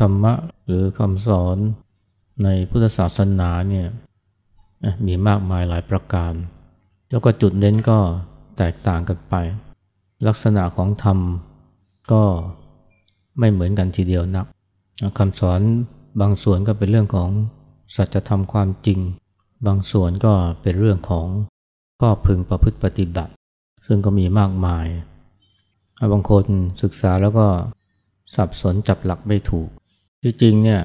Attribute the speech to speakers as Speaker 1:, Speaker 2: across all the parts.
Speaker 1: ธรรมะหรือคำสอนในพุทธศาสนาเนี่ยมีมากมายหลายประการ แล้วก็จุดเน้นก็แตกต่างกันไป ลักษณะของธรรมก็ไม่เหมือนกันทีเดียวนักคำสอนบางส่วนก็เป็นเรื่องของสัจธรรมความจริง บางส่วนก็เป็นเรื่องของข้อพึงประพฤติปฏิบัติ ซึ่งก็มีมากมาย บางคนศึกษาแล้วก็สับสนจับหลักไม่ถูก ที่จริงเนี่ย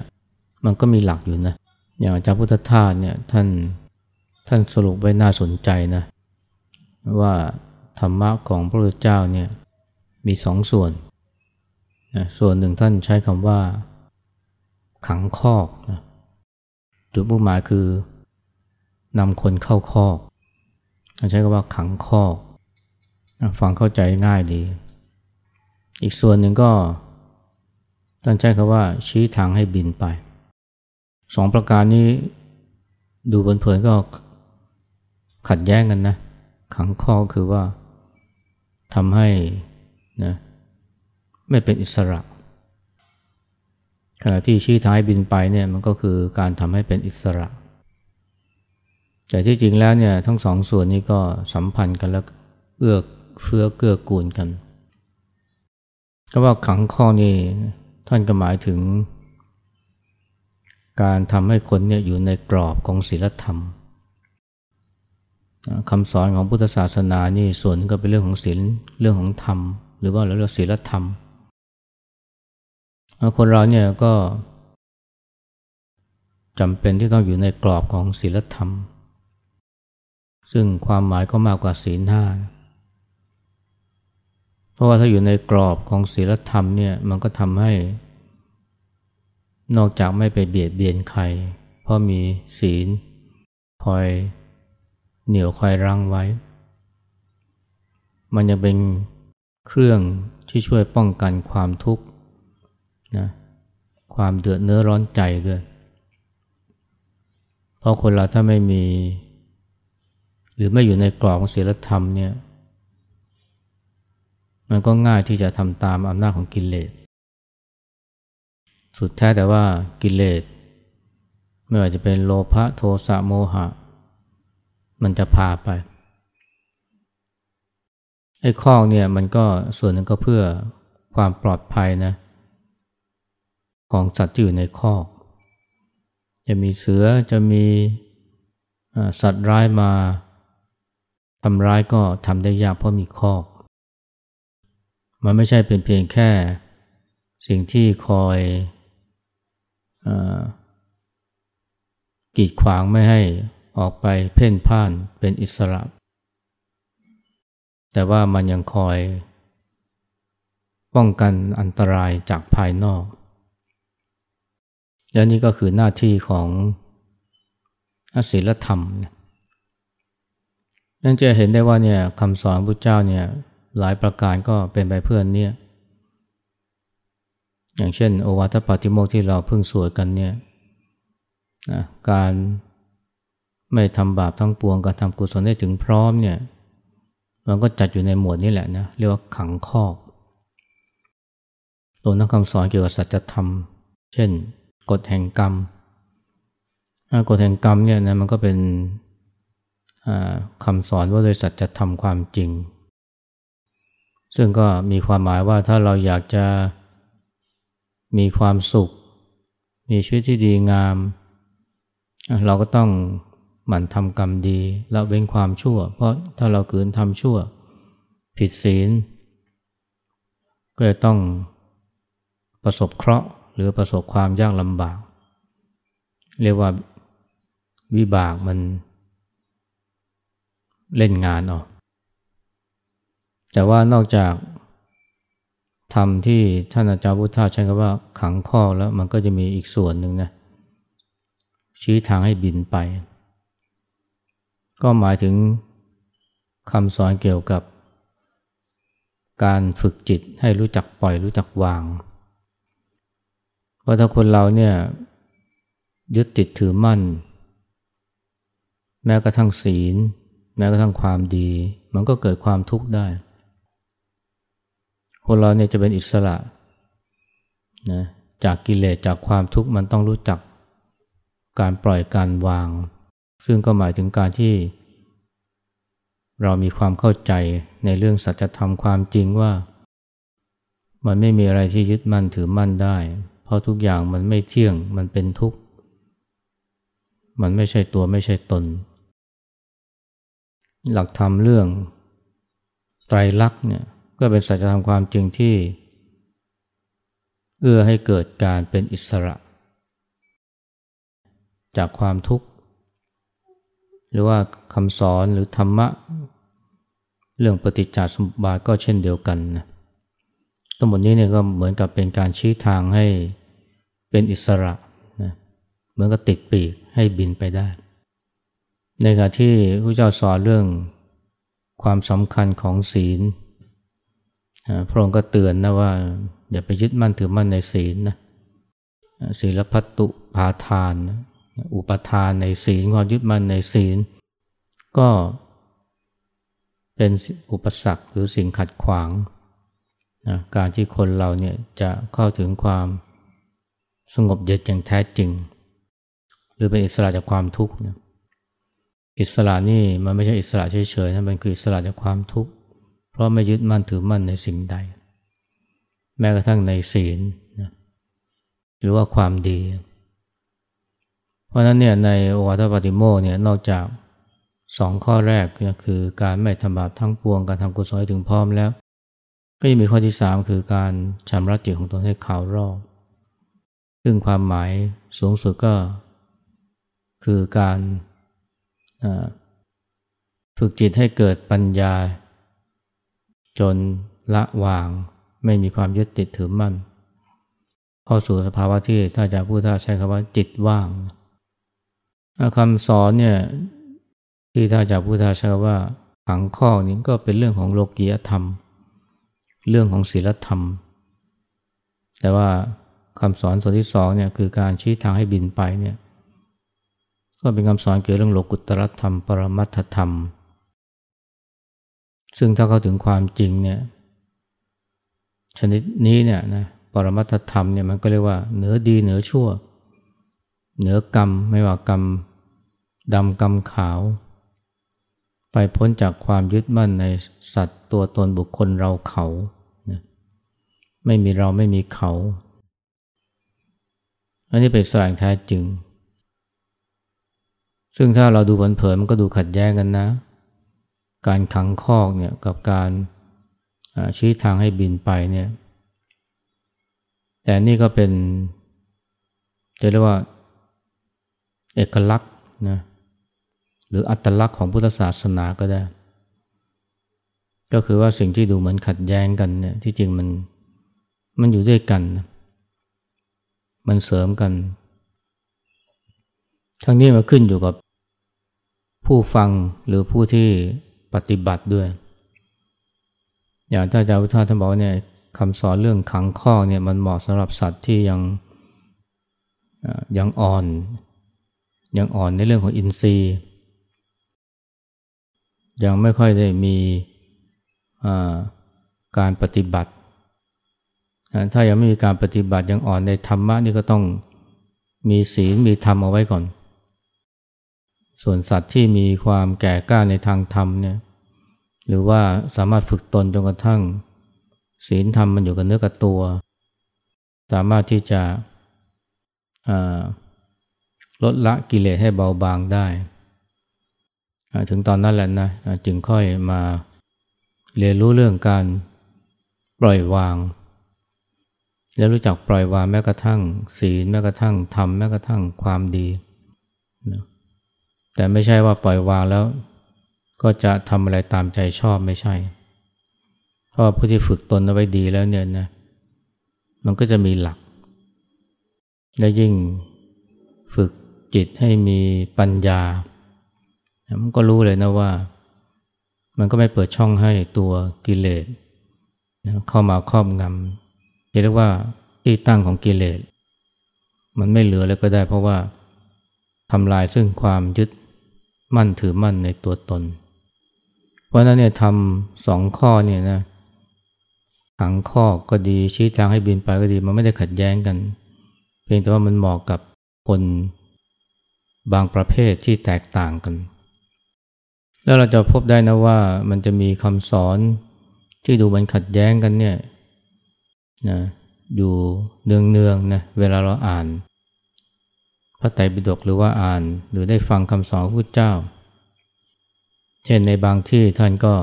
Speaker 1: มันก็มีหลักอยู่นะอย่างอาจารย์พุทธทาสเนี่ยท่านท่านสรุปไว้น่าสนใจนะว่าธรรมะของพระพุทธเจ้าเนี่ยมีสองส่วนนะส่วนหนึ่งท่านใช้คำว่า ขังคอกนะจุดมุ่งหมายคือนำคนเข้าคอกท่านใช้คำว่าขังคอกฟังเข้าใจง่ายดี อีกส่วนหนึ่งก็ ท่านใช้คำว่าชี้ทางให้บินไปสองประการนี้ดูเผินๆก็ขัดแย้งกันนะ ขังข้อคือว่าทำให้นะไม่เป็นอิสระ ขณะที่ชี้ท้ายบินไปเนี่ยมันก็คือการทำให้เป็นอิสระ แต่ที่จริงแล้วเนี่ยทั้งสองส่วนนี้ก็สัมพันธ์กันแล้วเอื้อเฟื้อเกื้อกูลกันก็ว่าขังข้อนี้ ท่านก็หมายถึง การทำให้คนเนี่ยอยู่ในกรอบของศีลธรรมคำสอนของพุทธศาสนานี่ส่วนก็เป็นเรื่องของศีลเรื่องของธรรม หรือว่าเราเรียกศีลธรรม คนเราเนี่ยก็จำเป็นที่ต้องอยู่ในกรอบของศีลธรรม ซึ่งความหมายก็มากกว่าศีลห้าเพราะว่าถ้าอยู่ในกรอบของศีลธรรมเนี่ยมันก็ทำให้ นอกจากไม่ไปเบียดเบียนใคร เพราะมีศีลคอยเหนี่ยวคอยรั้งไว้ มันยังเป็นเครื่องที่ช่วยป้องกันความทุกข์นะความเดือดเนื้อร้อนใจด้วย เพราะคนเราถ้าไม่มี หรือไม่อยู่ในกรอบของศีลธรรมเนี่ย มันก็ง่ายที่จะทำตามอำนาจของกิเลส สุดแท้แต่ว่ากิเลสไม่ว่าจะเป็นโลภะโทสะโมหะ มันจะพาไปไอ้ข้อเนี่ยมันก็ส่วนหนึ่งก็เพื่อความปลอดภัยนะของสัตว์ที่อยู่ในคอก จะมีเสือจะมีสัตว์ร้ายมาทำร้ายก็ทำได้ยากเพราะมีคอก มันไม่ใช่เป็นเพียงแค่ สิ่งที่คอย กีดขวางไม่ให้ออกไปเพ่นพ่านเป็นอิสระ แต่ว่ามันยังคอยป้องกันอันตรายจากภายนอก และนี่ก็คือหน้าที่ของศีลธรรมนั่นจะเห็นได้ว่าเนี่ยคำสอนพระเจ้าเนี่ยหลายประการก็เป็นไปเพื่อนเนี่ย อย่างเช่น โอวาทปาติโมกที่เราเพิ่งสวดกันเนี่ยนะการไม่ทำบาปทั้งปวงกับทำกุศลได้ถึงพร้อมเนี่ยมันก็จัดอยู่ในหมวดนี้แหละนะเรียกว่าขังคอกตัวนักคำสอนเกี่ยวกับสัจธรรม เช่น กฎแห่งกรรมกฎแห่งกรรมเนี่ยนะมันก็เป็นคำสอนว่าโดยสัจธรรมความจริง ซึ่งก็มีความหมายว่าถ้าเราอยากจะ มีความสุข มีชีวิตที่ดีงาม เราก็ต้องหมั่นทำกรรมดีละเว้นความชั่ว เพราะถ้าเราขืนทำชั่ว ผิดศีล ก็จะต้องประสบเคราะห์หรือประสบความยากลำบาก เรียกว่าวิบากมันเล่นงานออก แต่ว่านอกจาก ทำที่ท่านอาจารย์พุทธาใช้คำว่าขังข้อแล้วมันก็จะมีอีกส่วนหนึ่งนะชี้ทางให้บินไป ก็หมายถึงคำสอนเกี่ยวกับ การฝึกจิตให้รู้จักปล่อยรู้จักวางว่าถ้าคนเราเนี่ยยึดติดถือมั่น แม้กระทั่งศีล แม้กระทั่งความดี มันก็เกิดความทุกข์ได้ คนเราเนี่ยจะเป็นอิสระนะจากกิเลสจากความทุกข์มันต้องรู้จักการปล่อยการวาง ซึ่งก็หมายถึงการที่ เรามีความเข้าใจในเรื่องสัจธรรมความจริงว่า มันไม่มีอะไรที่ยึดมั่นถือมั่นได้ เพราะทุกอย่างมันไม่เที่ยงมันเป็นทุกข์ มันไม่ใช่ตัวไม่ใช่ตน หลักธรรมเรื่องไตรลักษณ์เนี่ย ก็เป็นสัจธรรมความจริงที่ เอื้อให้เกิดการเป็นอิสระ จากความทุกข์ หรือว่าคำสอนหรือธรรมะ เรื่องปฏิจจสมุปบาทก็เช่นเดียวกันนะทั้งหมดนี้เนี่ยก็เหมือนกับเป็นการชี้ทางให้เป็นอิสระนะเหมือนกับติดปีกให้บินไปได้ ในขณะที่พระเจ้าสอนเรื่องความสำคัญของศีล พระองค์ก็เตือนนะว่า อย่าไปยึดมั่นถือมั่นในศีลนะศีลพัตตุปาทานอุปทานในศีลความยึดมั่นในศีล ก็เป็นอุปสรรคหรือสิ่งขัดขวางนะการที่คนเราเนี่ยจะเข้าถึงความสงบเย็นอย่างแท้จริง หรือเป็นอิสระจากความทุกข์นะอิสระนี่มันไม่ใช่อิสระเฉยๆนะมันคืออิสระจากความทุกข์ เพราะไม่ยึดมั่นถือมั่นในสิ่งใด แม้กระทั่งในศีลนะหรือว่าความดี เพราะนั้นเนี่ยในโอวาทปฏิโมเนี่ยนอกจากสองข้อแรกก็คือการไม่ทำบาปทั้งปวงการทำกุศลให้ถึงพร้อมแล้ว ก็ยังมีข้อที่สามคือการชำระจิตของตนให้ขาวรอบซึ่งความหมายสูงสุดก็คือการฝึกจิตให้เกิดปัญญา จนละวาง ไม่มีความยึดติดถือมั่น เข้าสู่สภาวะที่ถ้าจะพูดถ้าใช้คำว่าจิตว่างคำสอนเนี่ยที่ถ้าจะพูดถ้าใช้คำว่าขังข้อนี้ก็เป็นเรื่องของโลกียธรรม เรื่องของศีลธรรม แต่ว่าคำสอนส่วนที่สองเนี่ยคือการชี้ทางให้บินไปเนี่ยก็เป็นคำสอนเกี่ยวเรื่องโลกุตตรธรรม ปรมัตถธรรม ซึ่งถ้าเข้าถึงความจริงเนี่ยชนิดนี้เนี่ยนะปรมัตธรรมเนี่ยมันก็เรียกว่าเหนือดีเหนือชั่ว เหนือกรรมไม่ว่ากรรมดำกรรมขาว ไปพ้นจากความยึดมั่นในสัตว์ตัวตนบุคคลเราเขาไม่มีเราไม่มีเขา อันนี้เป็นสายแท้จริง ซึ่งถ้าเราดูเผินๆมันก็ดูขัดแย้งกันนะ การขังคอกเนี่ยกับการชี้ทางให้บินไปเนี่ย แต่นี่ก็เป็น จะเรียกว่า เอกลักษณ์นะหรืออัตลักษณ์ของพุทธศาสนาก็ได้ ก็คือว่าสิ่งที่ดูเหมือนขัดแย้งกันเนี่ยที่จริงมันมันอยู่ด้วยกัน มันเสริมกัน ทั้งนี้มาขึ้นอยู่กับผู้ฟังหรือผู้ที่ ปฏิบัติด้วย อย่างท่านอาจารย์พุทธาท่านบอกเนี่ยคำสอนเรื่องขังข้อเนี่ยมันเหมาะสำหรับสัตว์ที่ยังยังอ่อน ยังอ่อนในเรื่องของอินทรีย์ ยังไม่ค่อยได้มีการปฏิบัติ ถ้ายังไม่มีการปฏิบัติยังอ่อนในธรรมะนี่ก็ต้องมีศีลมีธรรมเอาไว้ก่อน ส่วนสัตว์ที่มีความแก่กล้าในทางธรรมเนี่ยหรือว่าสามารถฝึกตนจนกระทั่ง ศีลธรรมมันอยู่กับเนื้อกับตัว สามารถที่จะลดละกิเลสให้เบาบางได้ ถึงตอนนั้นแหละนะจึงค่อยมาเรียนรู้เรื่องการปล่อยวาง แล้วรู้จักปล่อยวางแม้กระทั่ง ศีลแม้กระทั่งธรรมแม้กระทั่งความดีนะ แต่ไม่ใช่ว่าปล่อยวางแล้ว ก็จะทำอะไรตามใจชอบไม่ใช่ เพราะผู้ที่ฝึกตนเอาไว้ดีแล้วเนี่ยนะมันก็จะมีหลัก และยิ่งฝึกจิตให้มีปัญญา มันก็รู้เลยนะว่า มันก็ไม่เปิดช่องให้ตัวกิเลสเข้ามาครอบงำเรียกว่าที่ตั้งของกิเลส มันไม่เหลือแล้วก็ได้เพราะว่าทำลายซึ่งความยึด มั่นถือมั่นในตัวตน เพราะนั้นเนี่ยทำสองข้อเนี่ยนะขังข้อก็ดีชี้ทางให้บินไปก็ดี มันไม่ได้ขัดแย้งกัน เพียงแต่ว่ามันเหมาะกับคนบางประเภทที่แตกต่างกัน แล้วเราจะพบได้นะว่ามันจะมีคำสอนที่ดูมันขัดแย้งกันเนี่ยนะอยู่เนืองๆนะเวลาเราอ่าน พระไตรปิฎกหรือว่าอ่านหรือได้ฟังคำสอนพระพุทธเจ้า เช่นในบางที่ท่านก็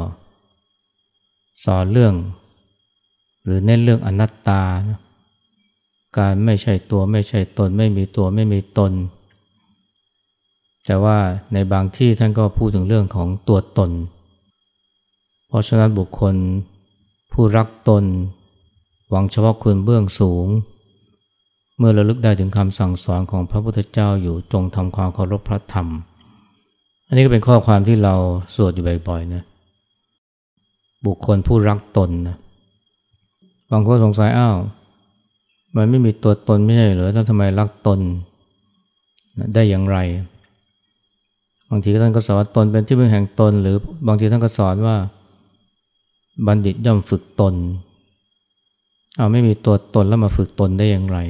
Speaker 1: สอนเรื่อง หรือเน้นเรื่องอนัตตา การไม่ใช่ตัวไม่ใช่ตน ไม่มีตัวไม่มีตน แต่ว่าในบางที่ท่านก็พูดถึงเรื่องของตัวตน เพราะฉะนั้นบุคคลผู้รักตน หวังเฉพาะคุณเบื้องสูง เมื่อระลึกได้ถึงคำสั่งสอนของพระพุทธเจ้าอยู่จงทำความเคารพพระธรรม อันนี้ก็เป็นข้อความที่เราสวดอยู่บ่อยๆนะบุคคลผู้รักตนนะบางคนสงสัยอ้าวมันไม่มีตัวตนไม่ใช่เหรอท่านทำไมรักตนได้อย่างไร บางทีท่านก็สอนตนเป็นที่พึ่งแห่งตน หรือบางทีท่านก็สอนว่า บัณฑิตย่อมฝึกตนเอาไม่มีตัวตนแล้วมาฝึกตนได้อย่างไร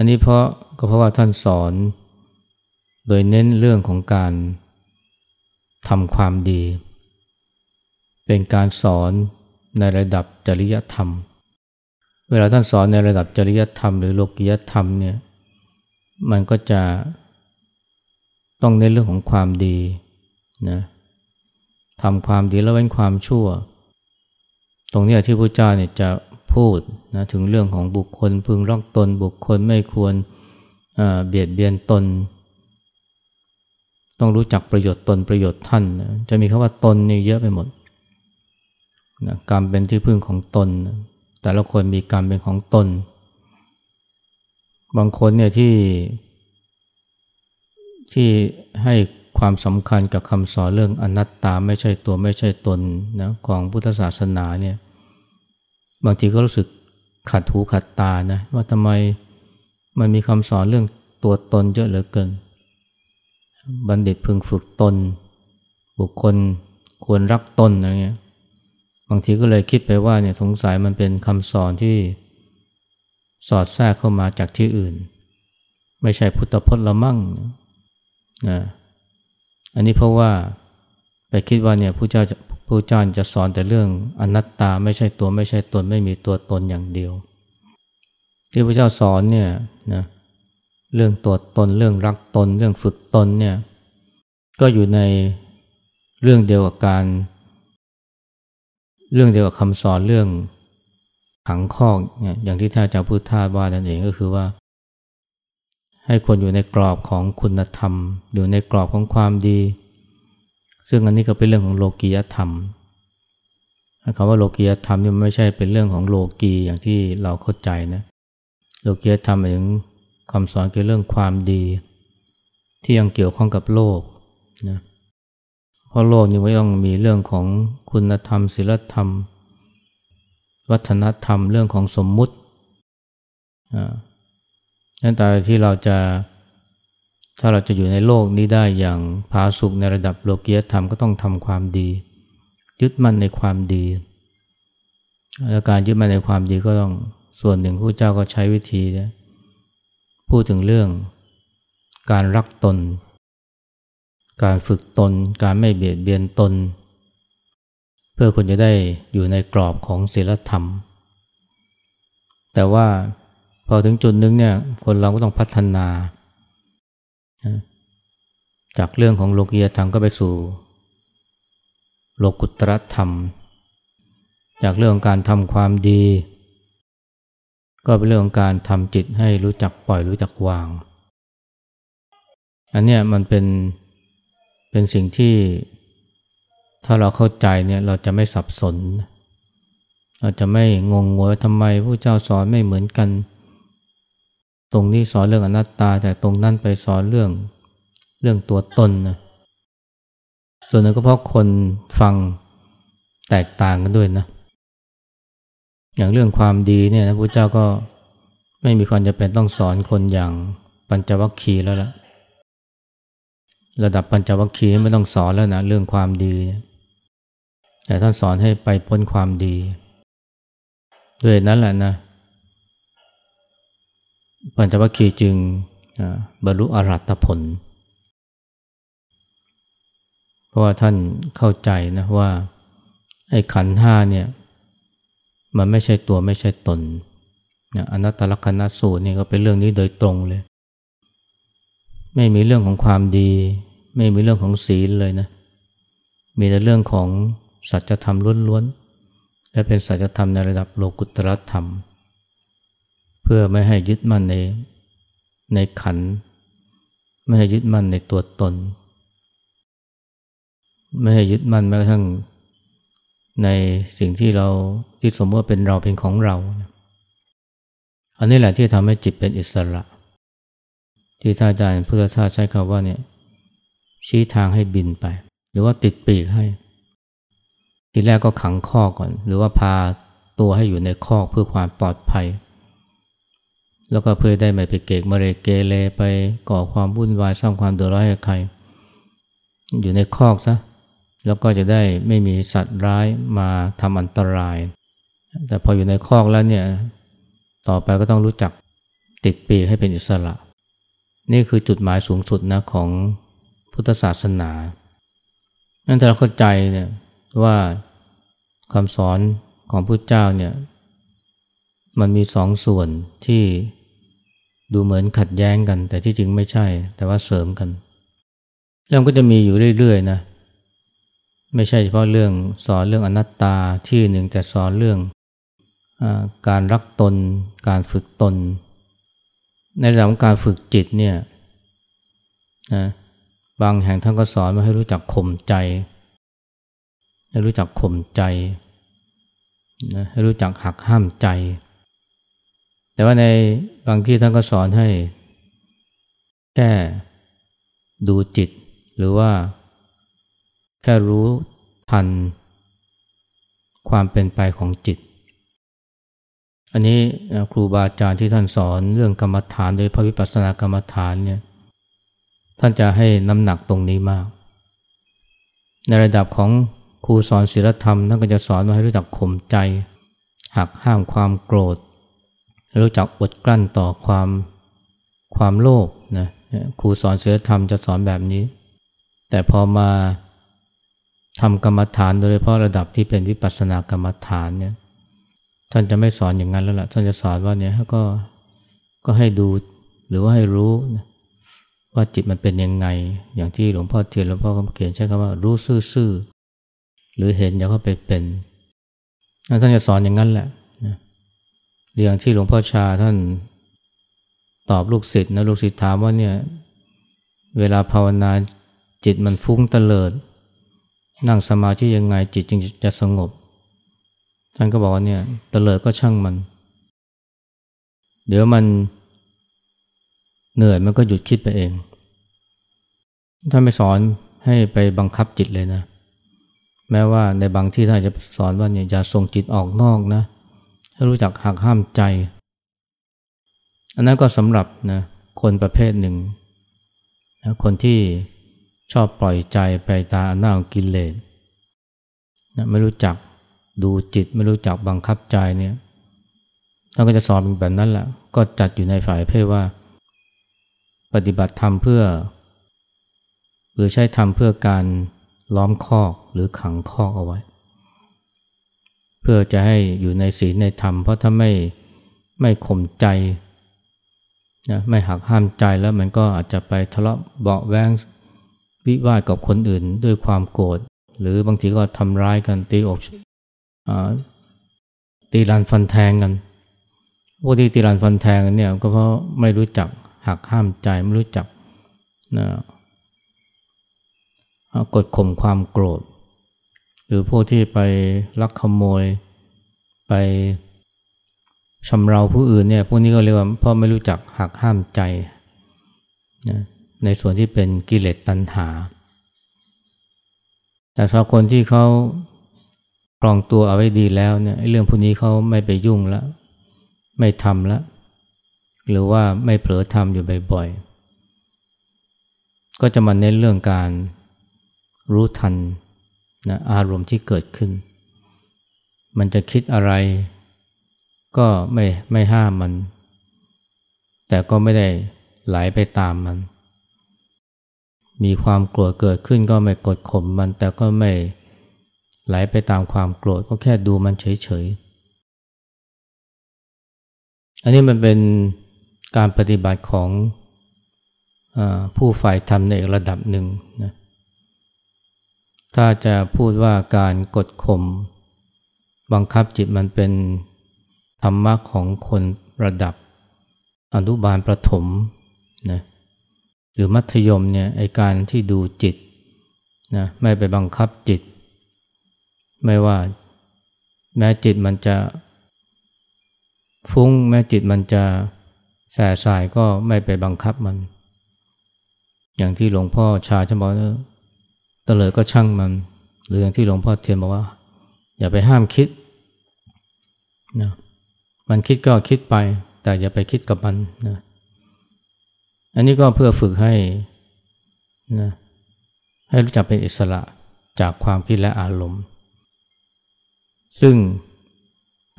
Speaker 1: อันนี้เพราะก็เพราะว่าท่านสอน โดยเน้นเรื่องของการทำความดี เป็นการสอนในระดับจริยธรรม เวลาท่านสอนในระดับจริยธรรม หรือโลกิยธรรมเนี่ยมันก็จะต้องในเรื่องของความดีนะทำความดีแล้วเว้นความชั่ว ตรงนี้ที่พระเจ้าเนี่ยจะ พูดนะถึงเรื่องของบุคคลพึงรักตน บุคคลไม่ควรเบียดเบียนตน ต้องรู้จักประโยชน์ตนประโยชน์ท่านนะจะมีคำว่าตนนี่เยอะไปหมดนะกรรมเป็นที่พึ่งของตน แต่ละคนมีกรรมเป็นของตน บางคนเนี่ยที่ที่ให้ความสำคัญกับคำสอนเรื่องอนัตตาไม่ใช่ตัวไม่ใช่ตนนะของพุทธศาสนาเนี่ย บางทีก็รู้สึกขัดหูขัดตานะว่าทำไมมันมีคำสอนเรื่องตัวตนเยอะเหลือเกิน บัณฑิตพึงฝึกตน บุคคลควรรักตนอะไรเงี้ยบางทีก็เลยคิดไปว่าเนี่ยสงสัยมันเป็นคำสอนที่สอดแทรกเข้ามาจากที่อื่น ไม่ใช่พุทธพจน์ละมั่งนะอันนี้เพราะว่าไปคิดว่าเนี่ยผู้เจ้า ผู้เจ้าจะสอนแต่เรื่องอนัตตาไม่ใช่ตัวไม่ใช่ตนไม่มีตัวตนอย่างเดียว ที่พระเจ้าสอนเนี่ยนะเรื่องตัวตนเรื่องรักตน เรื่องฝึกตนเนี่ยก็อยู่ในเรื่องเดียวกับการ เรื่องเดียวกับคำสอนเรื่องขังข้ออย่างที่ท่านอาจารย์พุทธาว่านั่นเองก็คือว่า ให้คนอยู่ในกรอบของคุณธรรม อยู่ในกรอบของความดี ซึ่งอันนี้ก็เป็นเรื่องของโลกียธรรมคำว่าโลกียธรรมนี่มันไม่ใช่เป็นเรื่องของโลกีอย่างที่เราเข้าใจนะโลกียธรรมหมายถึงคำสอนเกี่ยวเรื่องความดี ที่ยังเกี่ยวข้องกับโลกนะเพราะโลกนี้ไม่ต้องมีเรื่องของคุณธรรมศีลธรรม วัฒนธรรมเรื่องของสมมุตินั่นแต่ที่เราจะ ถ้าเราจะอยู่ในโลกนี้ได้อย่างผาสุกในระดับโลกียธรรมก็ต้องทำความดี ยึดมั่นในความดี และการยึดมั่นในความดีก็ต้องส่วนหนึ่งผู้เจ้าก็ใช้วิธีพูดถึงเรื่องการรักตน การฝึกตน การไม่เบียดเบียนตน เพื่อคุณจะได้อยู่ในกรอบของศีลธรรม แต่ว่าพอถึงจุดนึงเนี่ยคนเราก็ต้องพัฒนา จากเรื่องของโลกียธรรมก็ไปสู่ โลกุตรธรรม จากเรื่องการทำความดี ก็เป็นเรื่องการทำจิตให้รู้จักปล่อยรู้จักวาง อันเนี้ยมันเป็นเป็นสิ่งที่ถ้าเราเข้าใจเนี่ยเราจะไม่สับสน เราจะไม่งงงวยทำไมผู้เจ้าสอนไม่เหมือนกัน ตรงนี้สอนเรื่องอนัตตา แต่ตรงนั้นไปสอนเรื่องเรื่องตัวตนนะส่วนหนึ่งก็เพราะคนฟังแตกต่างกันด้วยนะ อย่างเรื่องความดีเนี่ยนะพระเจ้าก็ไม่มีความจำเป็นต้องสอนคนอย่างปัญจวัคคีย์แล้วล่ะ ระดับปัญจวัคคีย์ไม่ต้องสอนแล้วนะเรื่องความดี แต่ท่านสอนให้ไปพ้นความดี ด้วยนั้นแหละนะ ปัญจวัคคีย์จึงบรรลุอรัตผล เพราะว่าท่านเข้าใจนะว่า ไอ้ขันห้าเนี่ย มันไม่ใช่ตัวไม่ใช่ตนอนัตตลกนัสูตรเนี่ยก็เป็นเรื่องนี้โดยตรงเลย ไม่มีเรื่องของความดี ไม่มีเรื่องของศีลเลยนะ มีแต่เรื่องของสัจธรรมล้วนๆและเป็นสัจธรรมในระดับโลกุตตรธรรม พื่อไม่ให้ยึดมั่นในในขัน ไม่ให้ยึดมั่นในตัวตน ไม่ให้ยึดมั่นแม้กระทั่งในสิ่งที่เราที่สมมติว่าเป็นเราเป็นของเรา อันนี้แหละที่ทำให้จิตเป็นอิสระ ที่ท่านอาจารย์พุทธทาสใช้คำว่าเนี่ยชี้ทางให้บินไป หรือว่าติดปีกให้ ทีแรกก็ขังข้อก่อน หรือว่าพาตัวให้อยู่ในคอเพื่อความปลอดภัย แล้วก็เพื่อได้ไม่ไปเกกมะเรเกเรไปก่อความวุ่นวายสร้างความเดือดร้อนให้ใคร อยู่ในคอกซะแล้วก็จะได้ไม่มีสัตว์ร้ายมาทำอันตราย แต่พออยู่ในคอกแล้วเนี่ยต่อไปก็ต้องรู้จักติดปีกให้เป็นอิสระ นี่คือจุดหมายสูงสุดนะของพุทธศาสนานั่นถ้าเราเข้าใจเนี่ยว่าคำสอนของพระเจ้าเนี่ยมันมีสองส่วนที่ ดูเหมือนขัดแย้งกัน แต่ที่จริงไม่ใช่ แต่ว่าเสริมกันแล้วก็จะมีอยู่เรื่อยๆนะไม่ใช่เฉพาะเรื่องสอนเรื่องอนัตตาที่หนึ่งแต่สอนเรื่องอการรักตน การฝึกตน ในระดับของการฝึกจิตเนี่ยนะบางแห่งท่านก็สอนมาให้รู้จักข่มใจ ให้รู้จักข่มใจนะให้รู้จักหักห้ามใจ แต่ว่าใน บางที่ท่านก็สอนให้ แค่ดูจิต หรือว่า แค่รู้ทัน ความเป็นไปของจิต อันนี้ครูบาอาจารย์ที่ท่านสอนเรื่องกรรมฐานโดยพระวิปัสสนากรรมฐานเนี่ยท่านจะให้น้ำหนักตรงนี้มาก ในระดับของครูสอนศีลธรรมท่านก็จะสอนมาให้รู้จักข่มใจ หักห้ามความโกรธ รู้จักอดกลั้นต่อความความโลภนะครูสอนศีลธรรมจะสอนแบบนี้ แต่พอมาทำกรรมฐานโดยเฉพาะระดับที่เป็นวิปัสสนากรรมฐานเนี่ยท่านจะไม่สอนอย่างนั้นแล้วล่ะท่านจะสอนว่าเนี่ยก็ก็ให้ดูหรือว่าให้รู้ว่าจิตมันเป็นยังไง อย่างที่หลวงพ่อเทียนหลวงพ่อคำเขียนใช้คำว่ารู้ซื่อๆหรือเห็นอย่าเข้าไปเป็นท่านจะสอนอย่างนั้นแหละ เรื่องที่หลวงพ่อชาท่านตอบลูกศิษย์นะลูกศิษย์ถามว่าเนี่ยเวลาภาวนาจิตมันฟุ้งเตลิด นั่งสมาธิยังไงจิตจึงจะสงบ ท่านก็บอกว่าเนี่ยตะเลิดก็ช่างมัน เดี๋ยวมันเหนื่อยมันก็หยุดคิดไปเองท่านไม่สอนให้ไปบังคับจิตเลยนะ แม้ว่าในบางที่ท่านจะสอนว่าเนี่ยอย่าส่งจิตออกนอกนะ ให้รู้จักหักห้ามใจ อันนั้นก็สำหรับนะคนประเภทหนึ่งนะคนที่ชอบปล่อยใจไปตามอำนาจของกิเลสนะไม่รู้จักดูจิตไม่รู้จักบังคับใจเนี่ยท่านก็จะสอนแบบนั้นแหละก็จัดอยู่ในฝ่ายเพศว่า ปฏิบัติธรรมเพื่อ หรือใช้ธรรมเพื่อการล้อมคอกหรือขังคอกเอาไว้ พื่อจะให้อยู่ในศีลในธรรม เพราะถ้าไม่ไม่ข่มใจนะไม่หักห้ามใจแล้วมันก็อาจจะไปทะเลาะเบาแวงวิวาทกับคนอื่นด้วยความโกรธหรือบางทีก็ทำร้ายกันตีอกตีรันฟันแทงกันพวกที่ตีรันฟันแทงกันเนี่ยก็เพราะไม่รู้จักหักห้ามใจไม่รู้จักนะกดข่มความโกรธ หรือพวกที่ไปลักขโมย ไปชำเราผู้อื่นเนี่ยพวกนี้ก็เรียกว่าพราะไม่รู้จักหักห้ามใจนะในส่วนที่เป็นกิเลสตัณหา แต่สำหรับคนที่เขาครองตัวเอาไว้ดีแล้วเนี่ยเรื่องพวกนี้เขาไม่ไปยุ่งแล้ว ไม่ทำแล้วหรือว่าไม่เผลอทำอยู่บ่อยๆ ก็จะมาเน้นเรื่องการรู้ทัน นะอารมณ์ที่เกิดขึ้น มันจะคิดอะไร ก็ไม่ไม่ห้ามมัน แต่ก็ไม่ได้ไหลไปตามมัน มีความโกรธเกิดขึ้นก็ไม่กดข่มมัน แต่ก็ไม่ไหลไปตามความโกรธก็แค่ดูมันเฉยๆ อันนี้มันเป็นการปฏิบัติของอผู้ฝ่ายธรรมในระดับหนึ่งนะ ถ้าจะพูดว่าการกดข่มบังคับจิตมันเป็นธรรมะของคนระดับ อนุบาลประถมนะหรือมัธยมเนี่ยไอการที่ดูจิตนะไม่ไปบังคับจิต ไม่ว่าแม้จิตมันจะฟุ้งแม้จิตมันจะแส่สายก็ไม่ไปบังคับมัน อย่างที่หลวงพ่อชาจะบอกว่า ตะเลยก็ช่างมัน หรืออย่างที่หลวงพ่อเทียนบอกว่า อย่าไปห้ามคิดนะมันคิดก็คิดไป แต่อย่าไปคิดกับมันนะอันนี้ก็เพื่อฝึกให้นะให้รู้จักเป็นอิสระจากความคิดและอารมณ์ ซึ่ง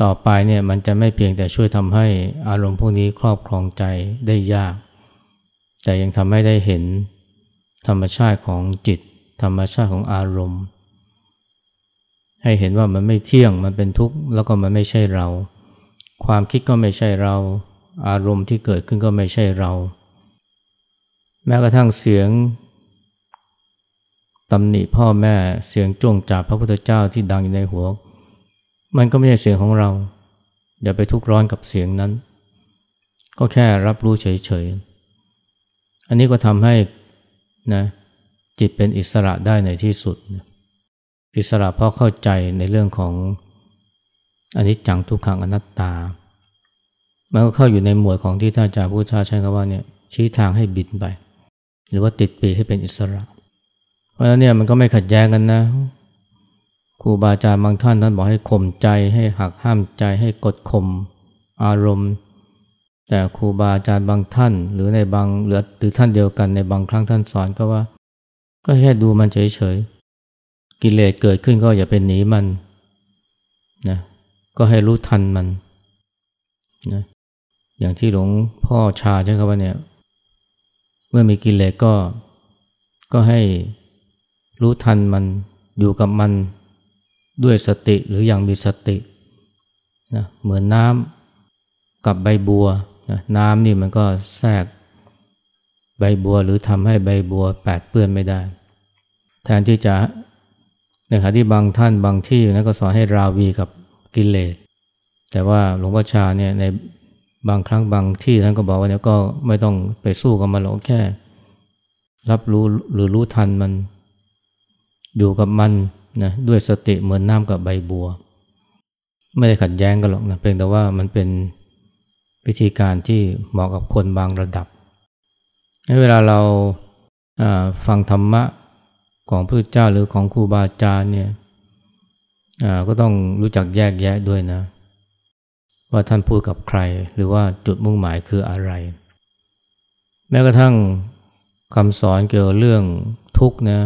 Speaker 1: ต่อไปเนี่ยมันจะไม่เพียงแต่ช่วยทำให้อารมณ์พวกนี้ครอบครองใจได้ยาก แต่ยังทำให้ได้เห็นธรรมชาติของจิต ธรรมชาติของอารมณ์ ให้เห็นว่ามันไม่เที่ยงมันเป็นทุกข์แล้วก็มันไม่ใช่เรา ความคิดก็ไม่ใช่เรา อารมณ์ที่เกิดขึ้นก็ไม่ใช่เรา แม้กระทั่งเสียงตำหนิพ่อแม่เสียงจ้วงจับพระพุทธเจ้าที่ดังอยู่ในหัว มันก็ไม่ใช่เสียงของเรา อย่าไปทุกข์ร้อนกับเสียงนั้น ก็แค่รับรู้เฉยๆ อันนี้ก็ทำให้นะ จิตเป็นอิสระได้ในที่สุด อิสระเพราะเข้าใจในเรื่องของอนิจจังทุกขังอนัตตา มันก็เข้าอยู่ในหมวดของที่ท่านอาจารย์พุทธาใช้คำว่าเนี่ยชี้ทางให้บินไป หรือว่าติดปีให้เป็นอิสระ เพราะฉะนั้นเนี่ยมันก็ไม่ขัดแย้งกันนะครูบาอาจารย์บางท่านท่านบอกให้ข่มใจให้หักห้ามใจให้กดข่มอารมณ์ แต่ครูบาอาจารย์บางท่าน หรือในบางหรือหรือท่านเดียวกันในบางครั้งท่านสอนก็ว่า ก็แค่ดูมันเฉยๆ กิเลสเกิดขึ้นก็อย่าเป็นหนีมันนะก็ให้รู้ทันมันนะอย่างที่หลวงพ่อชาใช่ครับว่าเนี่ย เมื่อมีกิเลสก็ก็ให้รู้ทันมันอยู่กับมันด้วยสติหรืออย่างมีสตินะเหมือนน้ำกับใบบัวนะน้ำนี่มันก็แทรก ใบบัวหรือทำให้ใบบัวแปดเปื้อนไม่ได้ แทนที่จะในขณะที่บางท่านบางที่นะก็สอนให้ราวีกับกิเลส แต่ว่าหลวงพ่อชาเนี่ยในบางครั้งบางที่ท่านก็บอกว่าเนี่ยก็ไม่ต้องไปสู้กับมันหรอกแค่ รับรู้หรือรู้ทันมัน อยู่กับมันนะด้วยสติเหมือนน้ำกับใบบัว ไม่ได้ขัดแย้งกันหรอกนะเพียงแต่ว่ามันเป็นวิธีการที่เหมาะกับคนบางระดับ เวลาเราฟังธรรมะของพระเจ้าหรือของครูบาอาจารย์เนี่ยก็ต้องรู้จักแยกแยะด้วยนะ ว่าท่านพูดกับใคร หรือว่าจุดมุ่งหมายคืออะไร แม้กระทั่งคำสอนเกี่ยวกับเรื่องทุกข์นะ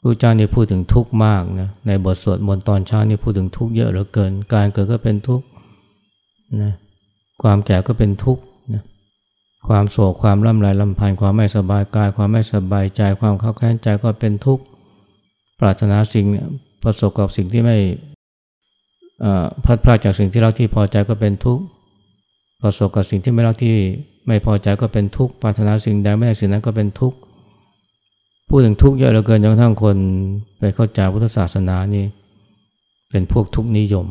Speaker 1: พระเจ้านี่พูดถึงทุกข์มากนะในบทสวดมนต์ตอนเช้านี่พูดถึงทุกข์เยอะเหลือเกิน การเกิดก็เป็นทุกข์นะความแก่ก็เป็นทุกข์ ความโศกความร่ำไรลำพันธ์ความไม่สบายกาย ความไม่สบายใจ ความเข้าแค้นใจก็เป็นทุกข์ ปรารถนาสิ่งประสบกับสิ่งที่ไม่พัดพลาดจากสิ่งที่รักที่พอใจก็เป็นทุกข์ประสบกับสิ่งที่ไม่รักที่ไม่พอใจก็เป็นทุกข์ปรารถนาสิ่งใดไม่ได้สิ่งนั้นก็เป็นทุกข์พูดถึงทุกข์เยอะเหลือเกินจนกระทั่งคนไปเข้าใจพุทธศาสนานี่เป็นพวกทุกข์นิยม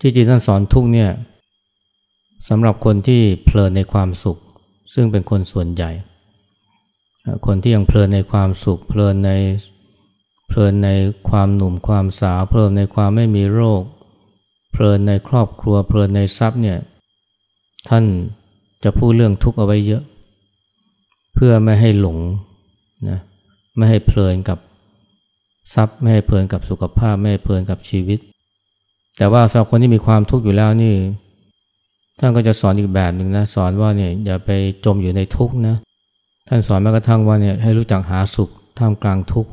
Speaker 1: ที่จริงท่านสอนทุกข์เนี่ย สำหรับคนที่เพลินในความสุข ซึ่งเป็นคนส่วนใหญ่ คนที่ยังเพลินในความสุข เพลินในเพลินในความหนุ่มความสาว เพลินในความไม่มีโรค เพลินในครอบครัว เพลินในทรัพย์เนี่ยท่านจะพูดเรื่องทุกข์เอาไว้เยอะ เพื่อไม่ให้หลงนะไม่ให้เพลินกับทรัพย์ไม่ให้เพลินกับสุขภาพ ไม่ให้เพลินกับชีวิต แต่ว่าสำหรับคนที่มีความทุกข์อยู่แล้วนี่ ท่านก็จะสอนอีกแบบหนึ่งนะสอนว่าเนี่ยอย่าไปจมอยู่ในทุกข์นะท่านสอนแม้กระทั่งว่าเนี่ยให้รู้จักหาสุขท่ามกลางทุกข์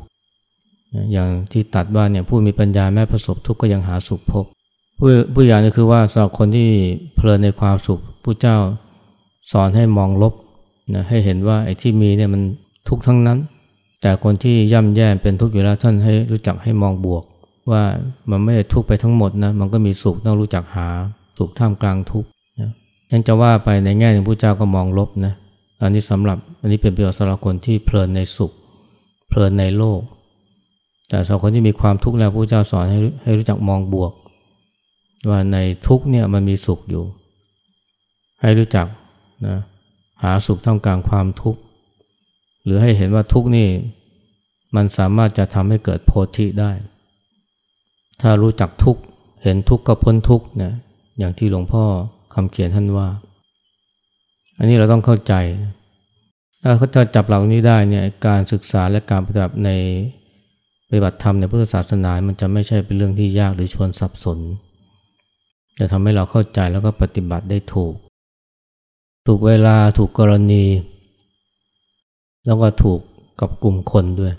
Speaker 1: อย่างที่ตัดว่าเนี่ยผู้มีปัญญาแม้ประสบทุกข์ก็ยังหาสุขพบผู้ผู้อย่างนี้คือว่าสำหรับคนที่เพลินในความสุขผู้เจ้าสอนให้มองลบนะให้เห็นว่าไอ้ที่มีเนี่ยมันทุกข์ทั้งนั้น แต่คนที่ย่ำแย่เป็นทุกข์อยู่แล้วท่านให้รู้จักให้มองบวก ว่ามันไม่ได้ทุกข์ไปทั้งหมดนะมันก็มีสุขต้องรู้จักหาสุขท่ามกลางทุกข์ ยังจะว่าไปในแง่หนึ่งพระเจ้าก็มองลบนะอันนี้สำหรับอันนี้เป็นประโยชน์สำหรับคนที่เพลินในสุข เพลินในโลก แต่สำหรับคนที่มีความทุกข์แล้วพระเจ้าสอนให้ให้รู้จักมองบวก ว่าในทุกเนี่ยมันมีสุขอยู่ ให้รู้จักนะหาสุขท่ามกลางความทุกข์ หรือให้เห็นว่าทุกนี่มันสามารถจะทำให้เกิดโพธิได้ ถ้ารู้จักทุกเห็นทุกก็พ้นทุกนะอย่างที่หลวงพ่อ คำเขียนท่านว่า อันนี้เราต้องเข้าใจ ถ้าเขาจะจับเหล่านี้ได้เนี่ยการศึกษาและการปฏิบัติในปฏิบัติธรรมในพุทธศาสนา มันจะไม่ใช่เป็นเรื่องที่ยากหรือชวนสับสน จะทำให้เราเข้าใจแล้วก็ปฏิบัติได้ถูก ถูกเวลาถูกกรณี แล้วก็ถูกกับกลุ่มคนด้วย